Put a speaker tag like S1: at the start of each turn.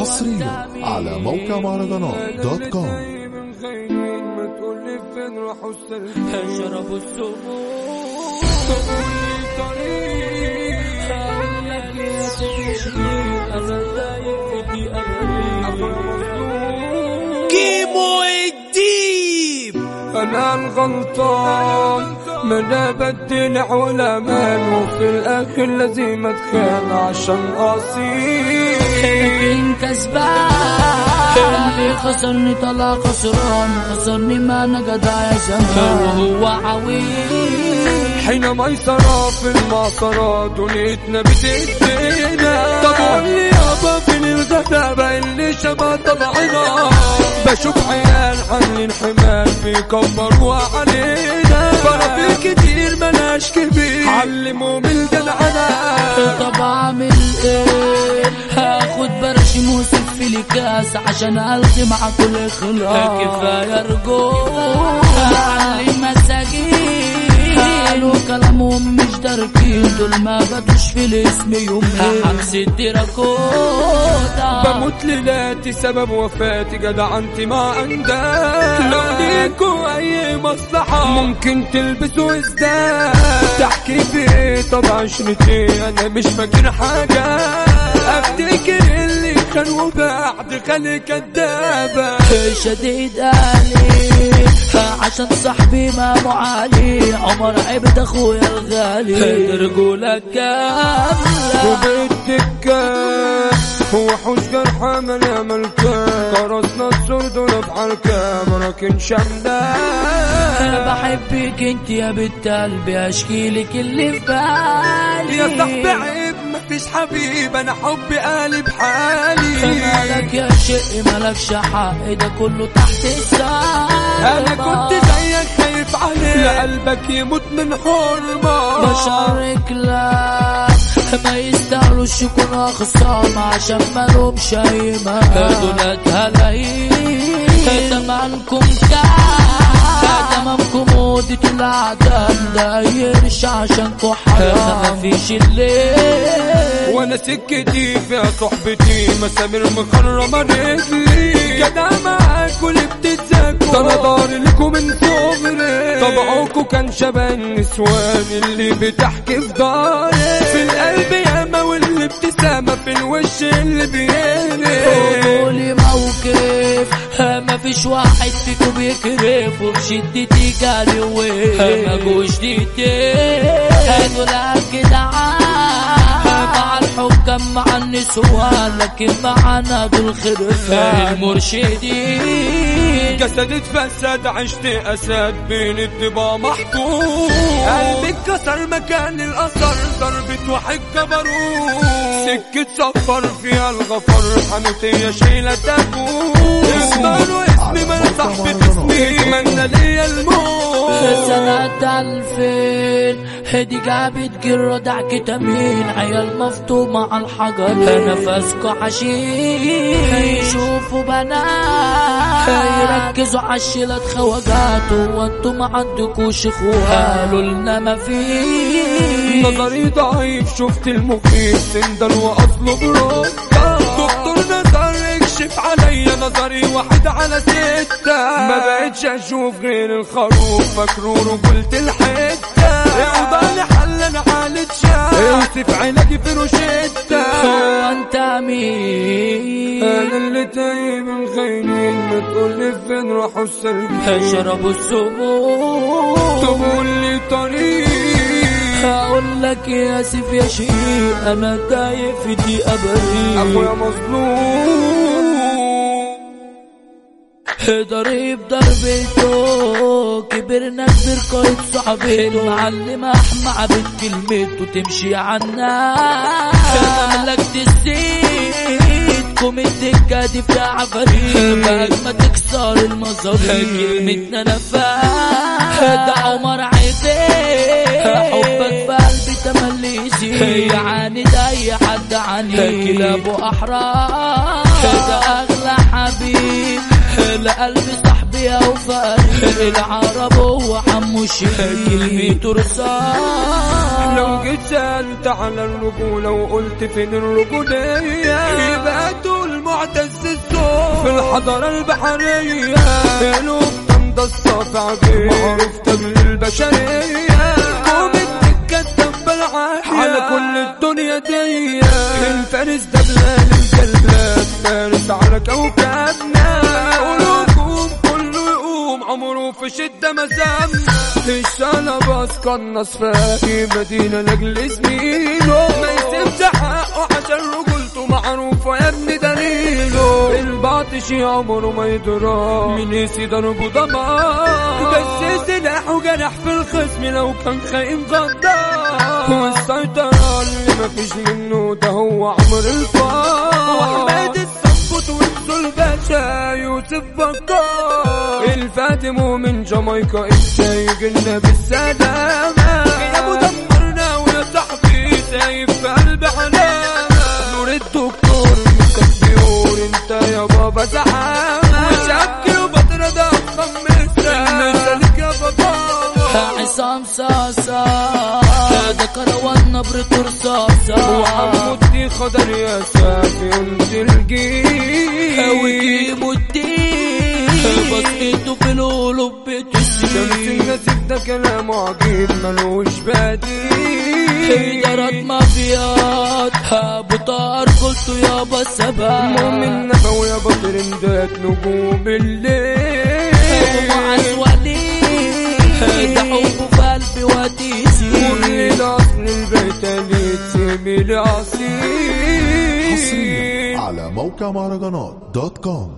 S1: حصريا على موقع مهرجانات
S2: dot
S3: com.
S2: أنا
S3: مظلوم
S2: كيمو الديب
S3: أنا الغلطان ما أنا بدلع ولا مال وفي الآخر لازم اتخان عشان اصيل
S2: لكن كسبان. اللي خسرني طلع خسران خسرني ما أنا جدع يا زمان. وهو عويل.
S3: حين ميسرة في المعصرة دنيتنا بتدينا طب قول لي يابا فين الغلابة اللي شبه طبعنا بشوف عيال عاملين حمال بيكبروا علينا فرق كتير ملاش كبير. علموا من الجدعنة.
S2: طب اعمل إيه هاخد برشم وسف لي كاس عشان القي مع كل خلاص كفاية رجوع. علي مساجين قالوا كلامهم مش داركين. دول ما بدوش في الاسم يومين. عكس الدراكوتا
S3: بموت ليلاتي سبب وفاتي. جدع أنت ما عندك. لو ليكوا أي مصلحة. ممكن تلبسوا إزداد. تحكي في إيه طب عشرتي أنا مش فاكر حاجة. كان وبعد خلي كدابة
S2: شديد علي عشان صاحبي ما معالي عمر عبد أخويا الغالي. رجولك كاملة
S3: وبالدكة هو حوش جرحى من ملكة. كرسنا السرد ونفعل كامرك
S2: أنا
S3: شمدان
S2: بحبك أنت يا بنت قلبي اشكي لك اللي في بالي.
S3: يا صاحبي. مفيش حبيب أنا حبي قالب حالي
S2: مالك يا شقي مالكش حق ده كله تحت السما
S3: أنا كنت زيك خايف عليك. لا قلبك يموت من حرمة.
S2: بشارك لك ما يستاهلوش يكونوا خصام عشان ما لهمش اي مال دولت هلاقيين تمامكم كام مودة العدم دايرش عشانكوا حرام مفيش الليل.
S3: وأنا سكتي فيها صحبتي مسامير مخرمة رجلي جدع معاك واللي بتتزاكوا ده أنا ضاري لكم من صغري. طبعكوا كان شبه النسوان اللي بتحكي في داري. في القلب ياما واللي ابتسامة في الوش اللي بيهري
S2: ما فيش واحد فيكم بيكرف وبشدتي جالي وين ما جوش ديتين دول جدعان مع الحكام مع النسوان لكن معانا دول خرفان المرشدين.
S3: جسدت فساد عشت أسد بين الضبا محطوط قلبي اتكسر مكان الأثر ضربة واحد جبروت سكة سفر فيها الغفر حنوتية شايلة تابوت اسمعوا اسمي من صاحبي اسمي اتمنى ليا الموت.
S2: سنة ألفين. هدي جابت جرة دعك تمين عيال مفتوح مع الحجر نفسكوا عشيش يشوفوا بنات. يركزوا عالشيلات خواجات وانتوا ما عندكوش اخوات قالوا لنا ما فيش
S3: نظري ضعيف شفت المخيف سندل واصله برد دكتور نظر اكشف عليا نظري واحد على ستة. ما بقتش أشوف غير الخروف. الحتة وضل حل أنا شاب اوصف عينك
S2: هو انت مين
S3: أنا اللي تايه من خاينين ما تقولي فين راحوا السلبيين
S2: شربوا السموم.
S3: تقول لي طريق.
S2: هقول لك يا اسف يا شيء أنا تايه في دي ابري
S3: اخويا مظلوم.
S2: ضريب ضربته كبرنا كبر قايد صاحبي المعلم أحمى بنت كلمته تمشي عنا. الزيت قوم الدكة دي في عفاريت. بعد ما تكسر المظاريف كلمتنا نفاق ده عمر عيبين حبك في قلبي تملي يزيد. يعاند اي حد عنيد. كلاب أحرار. ده أغلى حبيب. لقلبي صاحبي فريق العرب هو حمو الشيخ كلمته
S3: لو جيت سألت على الرجولة وقلت فين الرجولية يبقى تقول الحضارة البحرية. قلوب تمضى الصافع بيه معروف تجل البشرية. على كل الدنيا دي الفارس ده بلال الجلاد فارس على كوكبنا عمره في شدة مزامنا الشالة بسقنص في مدينة لأجل زميله ما يسيبش حقه عشان رجولته معروفة يا ابني دليله الباطش عمره ما يدرى من يسي ضربه دمار بس سلاحه جرح في الخصم لو كان خاين غدار والسيطرة اللي مفيش منه ده هو عمر الفار وحماد الصفوت وانسوا الباشا يوسف بكار. الفاتم من جامايكا انت يجينا بالسلامة. يا أبو دمرنا ويا صاحبي سايب في قلب علامة نور الدكتور مكتب بيقول أنت يا بابا زحامة. وشكل وبطرة ده خمسة مثلك يا بابا.
S2: عصام صاصا ده كروان نبرة رصاصة
S3: وعمودي خضر يا سافي قلت الجيل
S2: وجيبوا الدين. بطيته في القلوب
S3: شمس النسيف ده كلامه عجيب ملوش بديل.
S2: إدارات مافيات أبو طار قلت يابا السبب
S3: مؤمن نبوي يا بطر اندات نجوم الليل.
S2: ومعز وليد ده حبه في قلبي وتيسي
S3: كل الأصل البيت اللي تسمي لي أصيل.
S1: حصريا على موقع مهرجانات دوت كوم.